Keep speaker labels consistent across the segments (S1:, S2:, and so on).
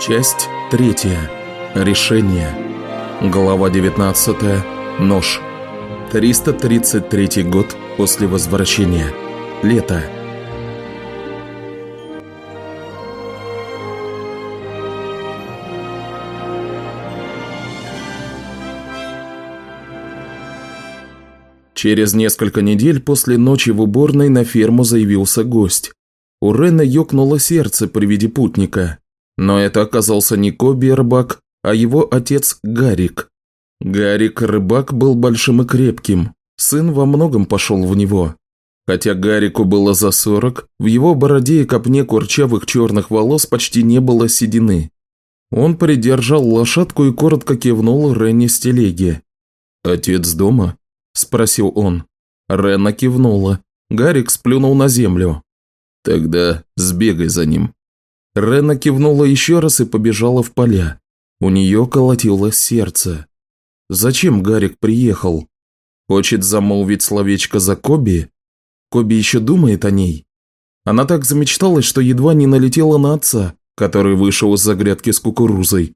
S1: Часть третья. Решение. Глава 19. Нож. 333 год после возвращения. Лето. Через несколько недель после ночи в уборной на ферму заявился гость. У Рена ёкнуло сердце при виде путника. Но это оказался не Коби рыбак, а его отец Гарик. Гарик рыбак был большим и крепким. Сын во многом пошел в него. Хотя Гарику было за сорок, в его бороде и копне курчавых черных волос почти не было седины. Он придержал лошадку и коротко кивнул Ренни с телеги. «Отец дома?» – спросил он. Рена кивнула. Гарик сплюнул на землю. «Тогда сбегай за ним». Рена кивнула еще раз и побежала в поля. У нее колотилось сердце. Зачем Гарик приехал? Хочет замолвить словечко за Коби? Коби еще думает о ней? Она так замечталась, что едва не налетела на отца, который вышел из-за грядки с кукурузой.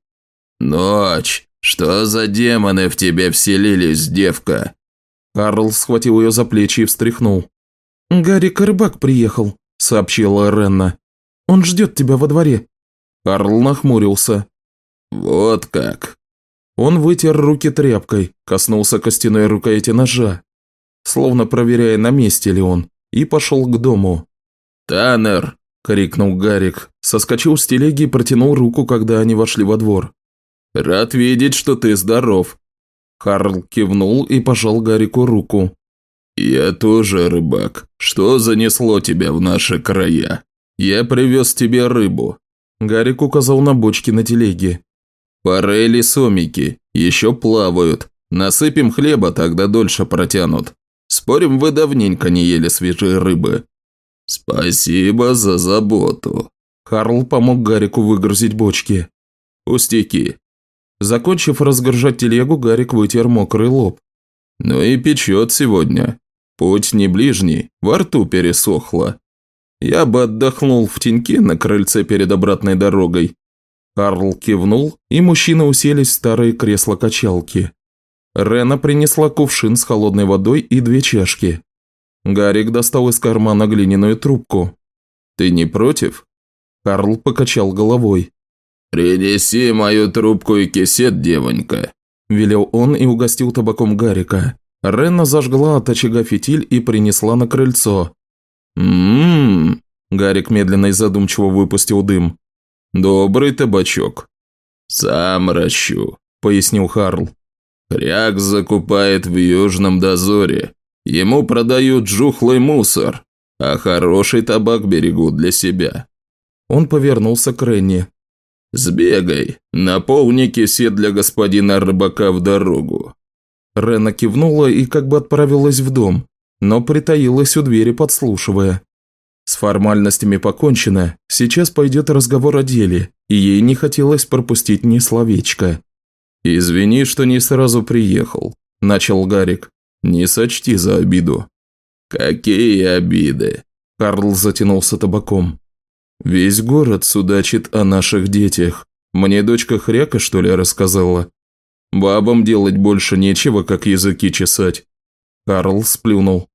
S2: «Ночь! Что за демоны в тебе вселились, девка?»
S1: Карл схватил ее за плечи и встряхнул. «Гарик рыбак приехал», – сообщила Ренна. «Он ждет тебя во дворе». Карл нахмурился.
S2: «Вот как».
S1: Он вытер руки тряпкой, коснулся костяной рукояти ножа, словно проверяя, на месте ли он, и пошел к дому.
S2: «Таннер!» – крикнул Гарик, соскочил с телеги и протянул руку, когда они вошли во двор. «Рад видеть, что ты здоров.
S1: Карл кивнул и пожал Гарику руку.
S2: «Я тоже рыбак. Что занесло тебя в наши края? Я привез тебе рыбу».
S1: Гарик указал на бочки на телеге.
S2: «Форели сомики. Еще плавают. Насыпем хлеба, тогда дольше протянут. Спорим, вы давненько не ели свежей рыбы». «Спасибо за заботу».
S1: Карл помог Гарику выгрузить бочки.
S2: «Пустяки.
S1: Закончив разгружать телегу, Гарик вытер мокрый лоб.
S2: «Ну и печет сегодня. Путь не ближний, во рту пересохло. Я бы отдохнул в теньке на крыльце перед обратной дорогой».
S1: Карл кивнул, и мужчины уселись в старые кресла-качалки. Рена принесла кувшин с холодной водой и две чашки. Гарик достал из кармана глиняную трубку.
S2: «Ты не против?»
S1: Карл покачал головой.
S2: «Принеси мою трубку и кисет, девонька», –
S1: велел он и угостил табаком Гарика. Ренна зажгла от очага фитиль и принесла на крыльцо.
S2: «М-м-м»,
S1: Гарик медленно и задумчиво выпустил дым.
S2: «Добрый табачок». «Сам ращу», – пояснил Харл. «Хряк закупает в Южном дозоре. Ему продают жухлый мусор, а хороший табак берегут для себя».
S1: Он повернулся к Ренне.
S2: «Сбегай, наполни кисет для господина рыбака в дорогу».
S1: Рена кивнула и как бы отправилась в дом, но притаилась у двери, подслушивая. С формальностями покончено, сейчас пойдет разговор о деле, и ей не хотелось пропустить ни словечко.
S2: «Извини, что не сразу приехал», – начал Гарик. «Не сочти за обиду». «Какие обиды?»
S1: – Карл затянулся табаком.
S2: Весь город судачит о наших детях. Мне дочка хряка, что ли, рассказала? Бабам делать больше нечего, как языки чесать.
S1: Карл сплюнул.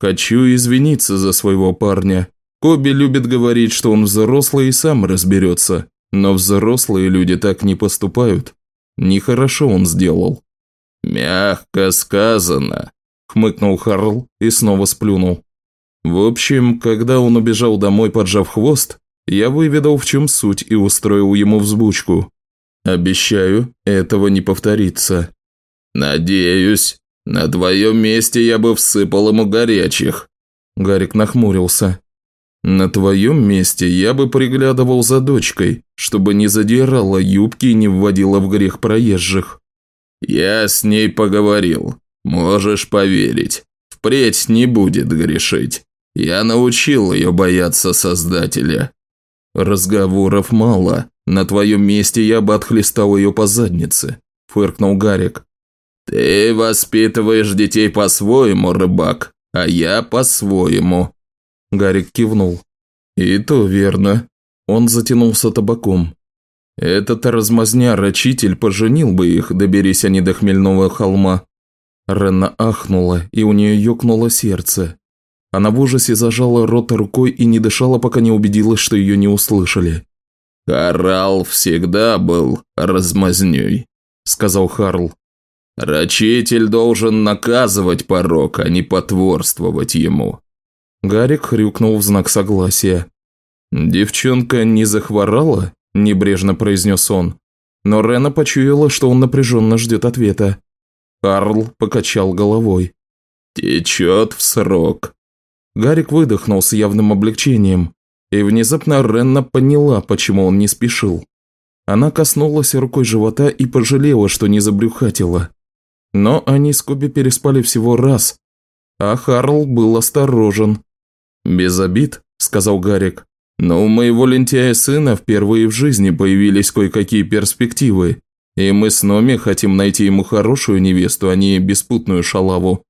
S2: Хочу извиниться за своего парня. Коби любит говорить, что он взрослый и сам разберется. Но взрослые люди так не поступают. Нехорошо он сделал. «Мягко сказано», – хмыкнул Харл и снова сплюнул. В общем, когда он убежал домой, поджав хвост, я выведал, в чем суть, и устроил ему взбучку. Обещаю, этого не повторится. Надеюсь. На твоем месте я бы всыпал ему горячих.
S1: Гарик нахмурился.
S2: На твоем месте я бы приглядывал за дочкой, чтобы не задирала юбки и не вводила в грех проезжих. Я с ней поговорил. Можешь поверить. Впредь не будет грешить. Я научил ее бояться Создателя. Разговоров мало. На твоем месте я бы отхлестал ее по заднице, фыркнул Гарик. Ты воспитываешь детей по-своему, рыбак, а я по-своему.
S1: Гарик кивнул.
S2: И то верно.
S1: Он затянулся табаком. Этот размазня-рачитель поженил бы их, доберись они до хмельного холма. Ренна ахнула, и у нее ёкнуло сердце. Она в ужасе зажала рот рукой и не дышала, пока не убедилась, что ее не услышали. «Харал всегда был размазнёй», – сказал Харл. «Рачитель должен наказывать порок, а не потворствовать ему». Гарик хрюкнул в знак согласия. «Девчонка не захворала?» – небрежно произнес он. Но Рена почуяла, что он напряженно ждет ответа. Карл покачал головой. «Течет в срок». Гарик выдохнул с явным облегчением, и внезапно Ренна поняла, почему он не спешил. Она коснулась рукой живота и пожалела, что не забрюхатила. Но они с Коби переспали всего раз, а Харл был осторожен. «Без обид», – сказал Гарик, – «но у моего лентяя сына впервые в жизни появились кое-какие перспективы, и мы с Номи хотим найти ему хорошую невесту, а не беспутную шалаву».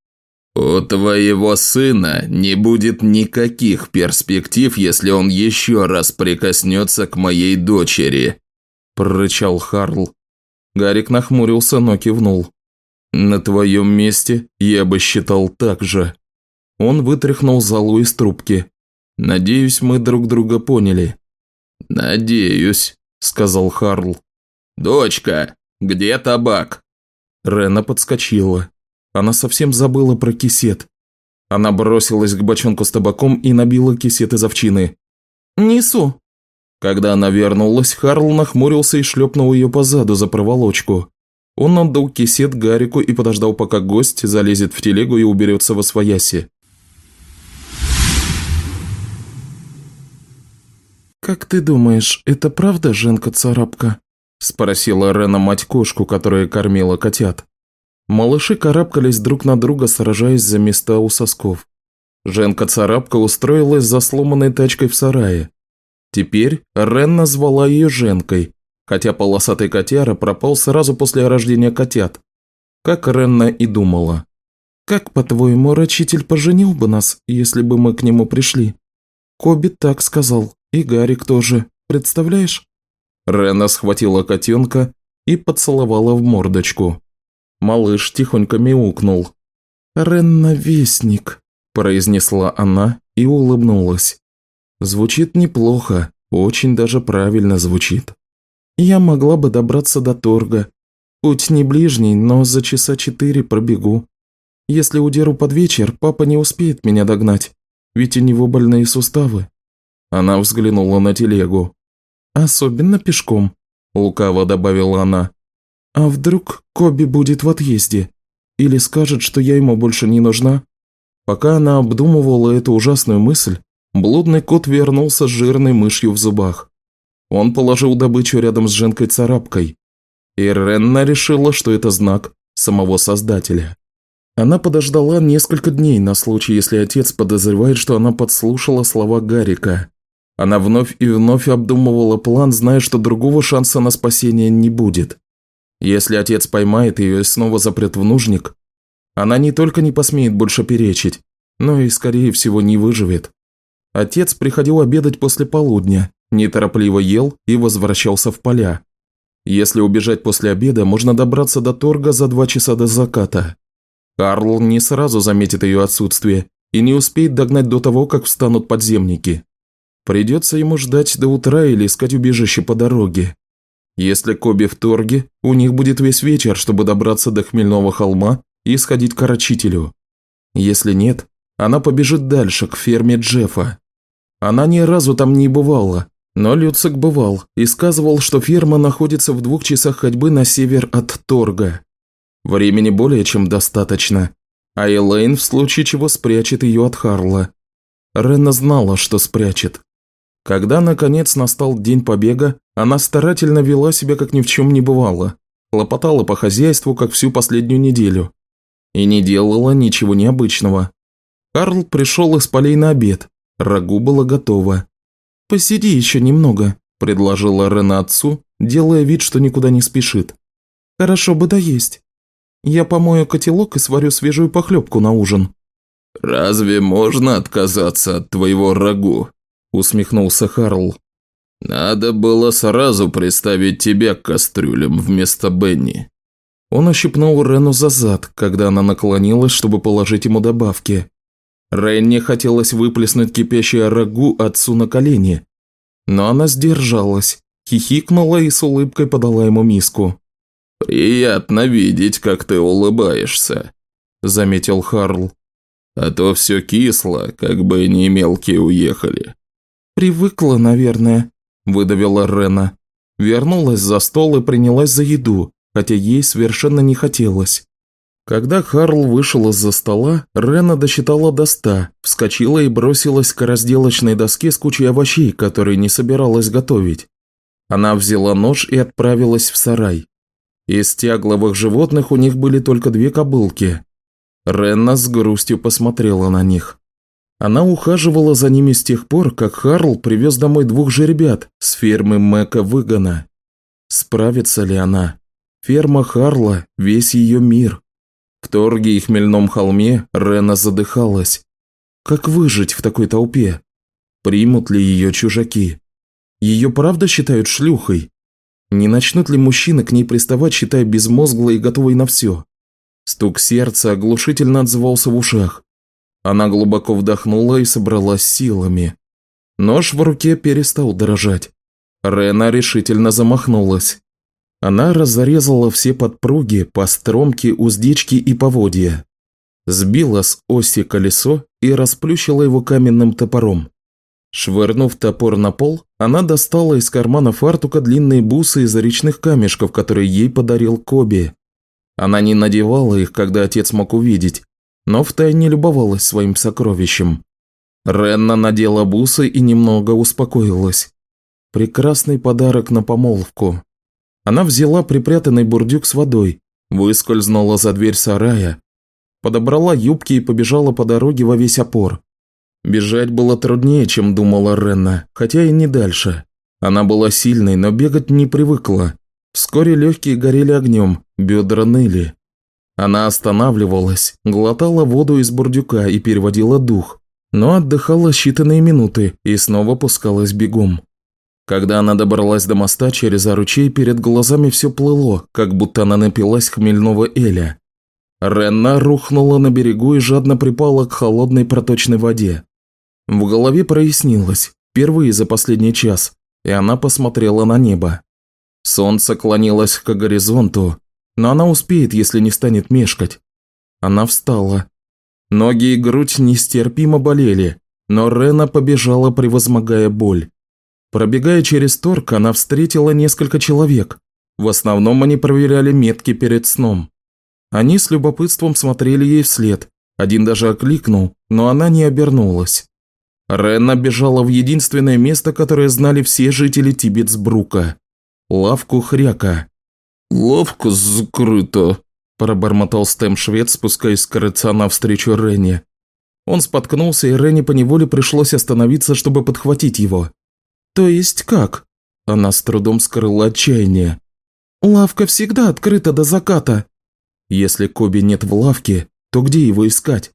S1: «У твоего сына не будет никаких перспектив, если он еще раз прикоснется к моей дочери», – прорычал Харл. Гарик нахмурился, но кивнул. «На твоем месте я бы считал так же». Он вытряхнул залу из трубки. «Надеюсь, мы друг друга поняли». «Надеюсь», – сказал Харл. «Дочка, где табак?» Рена подскочила. Она совсем забыла про кисет. Она бросилась к бочонку с табаком и набила кисет из овчины. «Несу». Когда она вернулась, Харл нахмурился и шлепнул ее по заду за проволочку. Он отдал кисет Гарику и подождал, пока гость залезет в телегу и уберется во свояси. «Как ты думаешь, это правда Женка-царапка?» – спросила Рена мать-кошку, которая кормила котят. Малыши карабкались друг на друга, сражаясь за места у сосков. Женка-царапка устроилась за сломанной тачкой в сарае. Теперь Рен назвала ее Женкой, хотя полосатый котяра пропал сразу после рождения котят, как Ренна и думала. «Как, по-твоему, рачитель поженил бы нас, если бы мы к нему пришли?» Коби так сказал, и Гарик тоже, представляешь?» Ренна схватила котенка и поцеловала в мордочку. Малыш тихонько мяукнул. «Ренна Вестник», – произнесла она и улыбнулась. «Звучит неплохо, очень даже правильно звучит». Я могла бы добраться до торга. Путь не ближний, но за часа четыре пробегу. Если удеру под вечер, папа не успеет меня догнать, ведь у него больные суставы». Она взглянула на телегу. «Особенно пешком», – лукаво добавила она. «А вдруг Коби будет в отъезде? Или скажет, что я ему больше не нужна?» Пока она обдумывала эту ужасную мысль, блудный кот вернулся с жирной мышью в зубах. Он положил добычу рядом с Женкой-царапкой. И Ренна решила, что это знак самого Создателя. Она подождала несколько дней на случай, если отец подозревает, что она подслушала слова Гарика. Она вновь и вновь обдумывала план, зная, что другого шанса на спасение не будет. Если отец поймает ее и снова запрет в нужник, она не только не посмеет больше перечить, но и, скорее всего, не выживет. Отец приходил обедать после полудня, неторопливо ел и возвращался в поля. Если убежать после обеда, можно добраться до торга за два часа до заката. Карл не сразу заметит ее отсутствие и не успеет догнать до того, как встанут подземники. Придется ему ждать до утра или искать убежище по дороге. Если Коби в торге, у них будет весь вечер, чтобы добраться до Хмельного холма и сходить к Орочителю. Если нет, она побежит дальше, к ферме Джеффа. Она ни разу там не бывала, но Люцик бывал и сказывал, что ферма находится в двух часах ходьбы на север от Торга. Времени более чем достаточно, а Элейн в случае чего спрячет ее от Харла. Ренна знала, что спрячет. Когда, наконец, настал день побега, она старательно вела себя, как ни в чем не бывало, хлопотала по хозяйству, как всю последнюю неделю, и не делала ничего необычного. Карл пришел из полей на обед, рагу было готово. «Посиди еще немного», – предложила Рена отцу, делая вид, что никуда не спешит. «Хорошо бы доесть. Я помою котелок и сварю свежую похлебку на ужин». «Разве можно отказаться от твоего рагу?» – усмехнулся Харл.
S2: Надо было сразу представить тебя к кастрюлям вместо Бенни.
S1: Он ощипнул Рену за зад, когда она наклонилась, чтобы положить ему добавки. Ренне хотелось выплеснуть кипящее рагу отцу на колени, но она сдержалась, хихикнула и с улыбкой подала ему миску.
S2: «Приятно видеть, как ты улыбаешься», – заметил Харл. «А то все кисло, как бы не мелкие уехали».
S1: «Привыкла, наверное», – выдавила Рена. Вернулась за стол и принялась за еду, хотя ей совершенно не хотелось. Когда Харл вышел из-за стола, Рена досчитала до ста, вскочила и бросилась к разделочной доске с кучей овощей, которые не собиралась готовить. Она взяла нож и отправилась в сарай. Из тягловых животных у них были только две кобылки. Ренна с грустью посмотрела на них. Она ухаживала за ними с тех пор, как Харл привез домой двух жеребят с фермы Мэка Выгона. Справится ли она? Ферма Харла – весь ее мир. В торге и хмельном холме Рена задыхалась. Как выжить в такой толпе? Примут ли ее чужаки? Ее правда считают шлюхой? Не начнут ли мужчины к ней приставать, считая безмозглой и готовой на все? Стук сердца оглушительно отзывался в ушах. Она глубоко вдохнула и собралась силами. Нож в руке перестал дрожать. Рена решительно замахнулась. Она разрезала все подпруги, постромки, уздечки и поводья. Сбила с оси колесо и расплющила его каменным топором. Швырнув топор на пол, она достала из кармана фартука длинные бусы из речных камешков, которые ей подарил Коби. Она не надевала их, когда отец мог увидеть, но втайне любовалась своим сокровищем. Ренна надела бусы и немного успокоилась. Прекрасный подарок на помолвку. Она взяла припрятанный бурдюк с водой, выскользнула за дверь сарая, подобрала юбки и побежала по дороге во весь опор. Бежать было труднее, чем думала Ренна, хотя и не дальше. Она была сильной, но бегать не привыкла. Вскоре легкие горели огнем, бедра ныли. Она останавливалась, глотала воду из бурдюка и переводила дух, но отдыхала считанные минуты и снова пускалась бегом. Когда она добралась до моста через ручей, перед глазами все плыло, как будто она напилась хмельного эля. Ренна рухнула на берегу и жадно припала к холодной проточной воде. В голове прояснилось, впервые за последний час, и она посмотрела на небо. Солнце клонилось к горизонту, но она успеет, если не станет мешкать. Она встала. Ноги и грудь нестерпимо болели, но Рена побежала, превозмогая боль. Пробегая через торг, она встретила несколько человек. В основном они проверяли метки перед сном. Они с любопытством смотрели ей вслед. Один даже окликнул, но она не обернулась. Ренна бежала в единственное место, которое знали все жители Тибетсбрука – лавку Хряка.
S2: «Лавка закрыта», –
S1: пробормотал Стэм-швед, спускаясь с крыльца навстречу Ренне. Он споткнулся, и Ренне поневоле пришлось остановиться, чтобы подхватить его. «То есть как?» Она с трудом скрыла отчаяние. «Лавка всегда открыта до заката». Если Коби нет в лавке, то где его искать?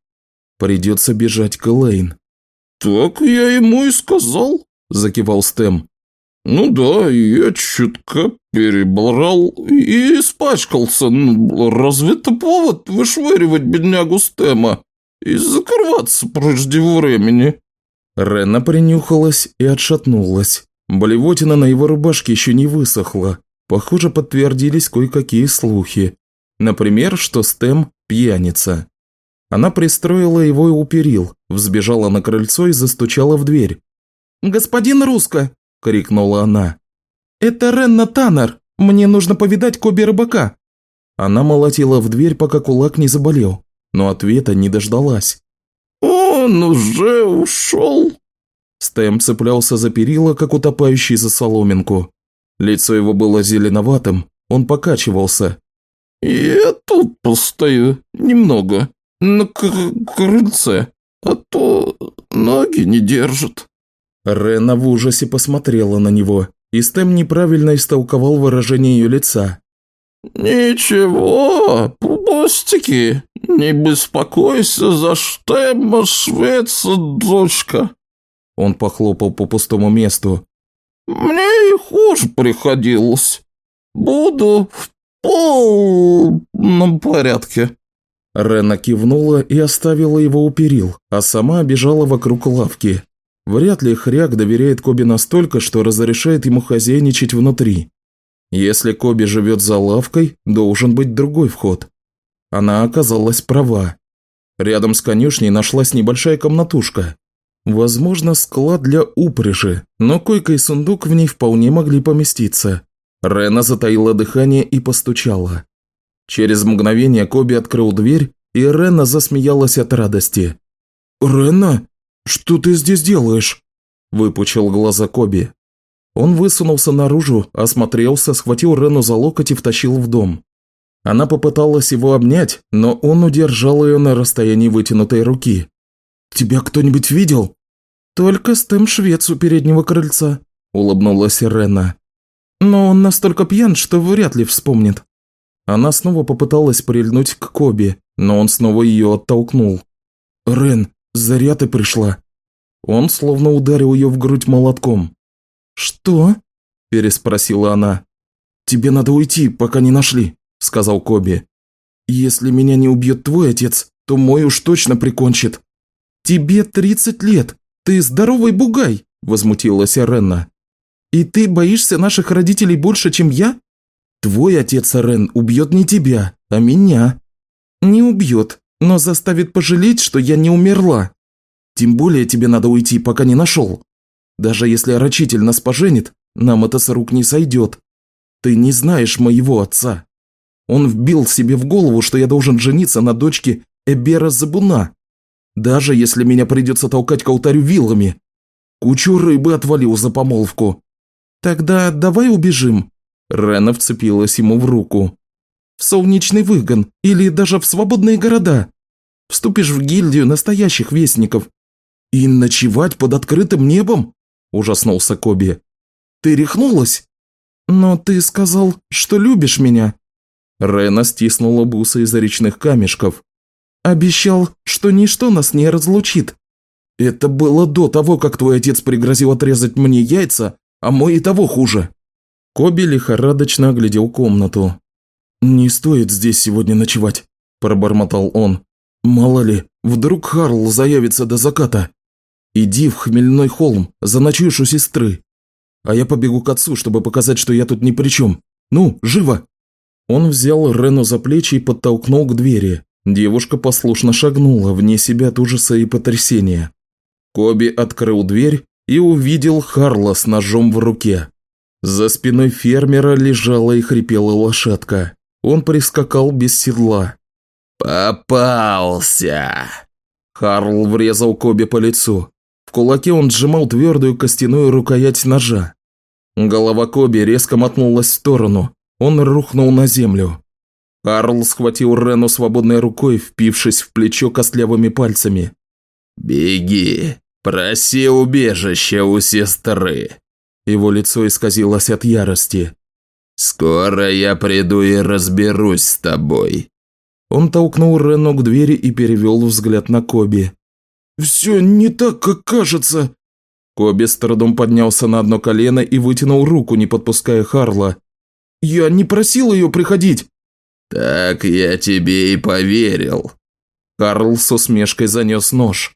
S1: Придется бежать к Элейн.
S2: «Так я ему и сказал», – закивал Стэм. «Ну да, я чутка перебрал и испачкался. Ну, разве это повод вышвыривать беднягу Стэма и закрываться прежде времени?»
S1: Рена принюхалась и отшатнулась. Болевотина на его рубашке еще не высохла. Похоже, подтвердились кое-какие слухи. Например, что Стэм – пьяница. Она пристроила его и уперил, взбежала на крыльцо и застучала в дверь. «Господин Руска!» – крикнула она. «Это Ренна Таннер! Мне нужно повидать Коби Рыбака!» Она молотила в дверь, пока кулак не заболел, но ответа не дождалась.
S2: «Он уже ушел?»
S1: Стэм цеплялся за перила, как утопающий за соломинку. Лицо его было зеленоватым, он покачивался.
S2: «Я тут постою немного, на крыльце, а то ноги не держат».
S1: Рена в ужасе посмотрела на него, и Стэм неправильно истолковал выражение ее лица.
S2: «Ничего, пустяки, не беспокойся за Штемма Швеца, дочка».
S1: Он похлопал по пустому месту.
S3: Мне и хуже приходилось. Буду в полном порядке».
S1: Рена кивнула и оставила его у перил, а сама бежала вокруг лавки. Вряд ли Хряк доверяет Коби настолько, что разрешает ему хозяйничать внутри. Если Коби живет за лавкой, должен быть другой вход. Она оказалась права. Рядом с конюшней нашлась небольшая комнатушка. Возможно, склад для упряжи, но койка и сундук в ней вполне могли поместиться. Рена затаила дыхание и постучала. Через мгновение Коби открыл дверь, и Рена засмеялась от радости. «Рена, что ты здесь делаешь?» – выпучил глаза Коби. Он высунулся наружу, осмотрелся, схватил Рену за локоть и втащил в дом. Она попыталась его обнять, но он удержал ее на расстоянии вытянутой руки. «Тебя кто-нибудь видел?» «Только Стэм Швец у переднего крыльца», – улыбнулась Рена. «Но он настолько пьян, что вряд ли вспомнит». Она снова попыталась прильнуть к Коби, но он снова ее оттолкнул. «Рен, заря ты пришла». Он словно ударил ее в грудь молотком. «Что?» – переспросила она. «Тебе надо уйти, пока не нашли», – сказал Коби. «Если меня не убьет твой отец, то мой уж точно прикончит». «Тебе тридцать лет, ты здоровый бугай», – возмутилась Ренна. «И ты боишься наших родителей больше, чем я?» Твой отец, Рен, убьет не тебя, а меня. Не убьет, но заставит пожалеть, что я не умерла. Тем более тебе надо уйти, пока не нашел. Даже если рачитель нас поженит, нам это с рук не сойдет. Ты не знаешь моего отца. Он вбил себе в голову, что я должен жениться на дочке Эбера Забуна. Даже если меня придется толкать к алтарю вилами. Кучу рыбы отвалил за помолвку. Тогда давай убежим, Рена вцепилась ему в руку. «В солнечный выгон или даже в свободные города. Вступишь в гильдию настоящих вестников. И ночевать под открытым небом?» – ужаснулся Коби. «Ты рехнулась? Но ты сказал, что любишь меня». Рена стиснула бусы из речных камешков. «Обещал, что ничто нас не разлучит». «Это было до того, как твой отец пригрозил отрезать мне яйца, а мой и того хуже». Коби лихорадочно оглядел комнату. «Не стоит здесь сегодня ночевать», – пробормотал он. «Мало ли, вдруг Харл заявится до заката. Иди в Хмельной холм, заночуешь у сестры. А я побегу к отцу, чтобы показать, что я тут ни при чем. Ну, живо!» Он взял Рену за плечи и подтолкнул к двери. Девушка послушно шагнула, вне себя от ужаса и потрясения. Коби открыл дверь и увидел Харла с ножом в руке. За спиной фермера лежала и хрипела лошадка. Он прискакал без седла.
S3: «Попался!»
S1: Харл врезал Коби по лицу. Кулаке он сжимал твердую костяную рукоять ножа. Голова Коби резко мотнулась в сторону. Он рухнул на землю. Карл схватил Рену свободной рукой, впившись в плечо костлявыми пальцами.
S3: «Беги, проси убежище у сестры.
S1: Его лицо исказилось от ярости.
S3: «Скоро я приду и разберусь с тобой».
S1: Он толкнул Рену к двери и перевел взгляд на Коби. «Все не так, как кажется». Коби с трудом поднялся на одно колено и вытянул руку, не подпуская Харла. «Я не просил ее приходить».
S3: «Так я тебе и поверил».
S1: Карл с усмешкой занес нож.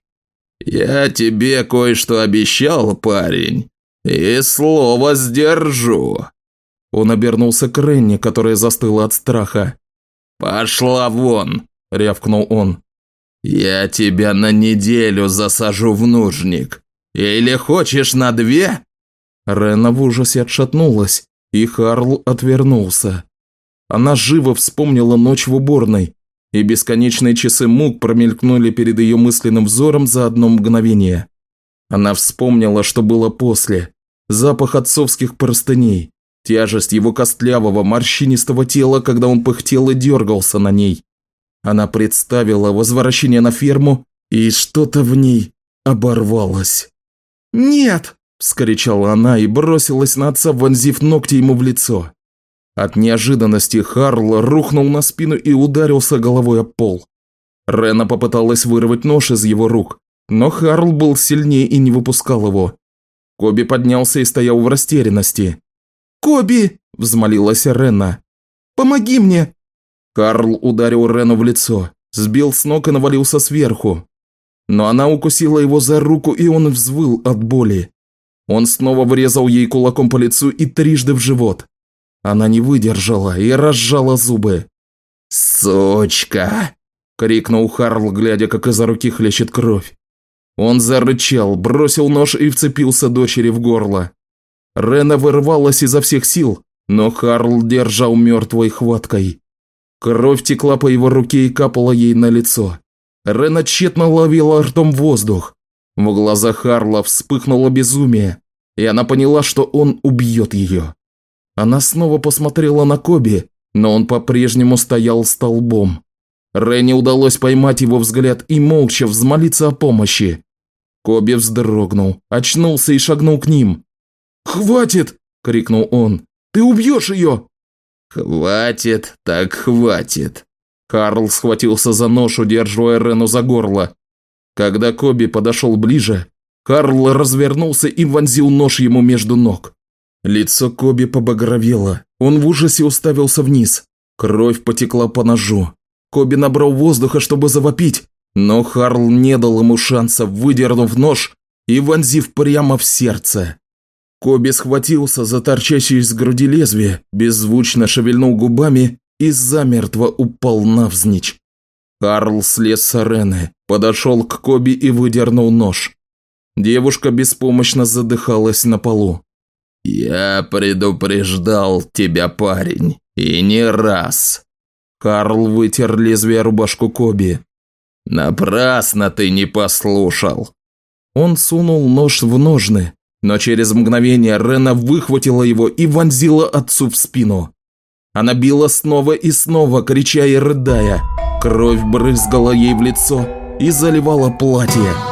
S3: «Я тебе кое-что обещал, парень. «И слово сдержу!»
S1: Он обернулся к Ренни, которая застыла от страха.
S3: «Пошла вон!» – рявкнул он.
S1: «Я тебя на неделю засажу в нужник. Или хочешь на две?» Рена в ужасе отшатнулась, и Харл отвернулся. Она живо вспомнила ночь в уборной, и бесконечные часы мук промелькнули перед ее мысленным взором за одно мгновение. Она вспомнила, что было после. Запах отцовских простыней, тяжесть его костлявого, морщинистого тела, когда он пыхтел и дергался на ней. Она представила возвращение на ферму, и что-то в ней оборвалось. «Нет!» – вскричала она и бросилась на отца, вонзив ногти ему в лицо. От неожиданности Харл рухнул на спину и ударился головой об пол. Рена попыталась вырвать нож из его рук, но Харл был сильнее и не выпускал его. Коби поднялся и стоял в растерянности. «Коби!» – взмолилась Рена. «Помоги мне!» Карл ударил Рену в лицо, сбил с ног и навалился сверху. Но она укусила его за руку, и он взвыл от боли. Он снова врезал ей кулаком по лицу и трижды в живот. Она не выдержала и разжала зубы.
S3: «Сучка!» – крикнул Харл, глядя, как из-за руки хлещет кровь.
S1: Он зарычал, бросил нож и вцепился дочери в горло. Рена вырвалась изо всех сил, но Харл держал мертвой хваткой. Кровь текла по его руке и капала ей на лицо. Рена тщетно ловила ртом воздух. В глазах Харла вспыхнуло безумие, и она поняла, что он убьет ее. Она снова посмотрела на Коби, но он по-прежнему стоял столбом. Рене удалось поймать его взгляд и молча взмолиться о помощи. Коби вздрогнул, очнулся и шагнул к ним. «Хватит!» – крикнул он. «Ты убьешь ее!»
S3: «Хватит, так хватит!»
S1: Карл схватился за нож, удерживая Рену за горло. Когда Коби подошел ближе, Карл развернулся и вонзил нож ему между ног. Лицо Коби побагровело. Он в ужасе уставился вниз. Кровь потекла по ножу. Коби набрал воздуха, чтобы завопить, но Харл не дал ему шанса, выдернув нож и вонзив прямо в сердце. Коби схватился за торчащее из груди лезвие, беззвучно шевельнул губами и замертво упал навзничь. Карл слез с арены, подошел к Коби и выдернул нож. Девушка беспомощно задыхалась на полу.
S3: «Я предупреждал тебя, парень, и не раз».
S1: Карл вытер лезвие рубашку Коби.
S3: «Напрасно ты не послушал».
S1: Он сунул нож в ножны, но через мгновение Рена выхватила его и вонзила отцу в спину. Она била снова и снова, крича и рыдая. Кровь брызгала ей в лицо и заливала платье.